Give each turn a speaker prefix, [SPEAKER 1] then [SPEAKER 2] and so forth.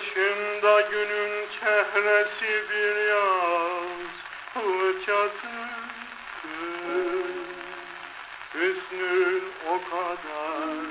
[SPEAKER 1] Başımda günün çehresi bir yaz fırçası Hüsnün o kadar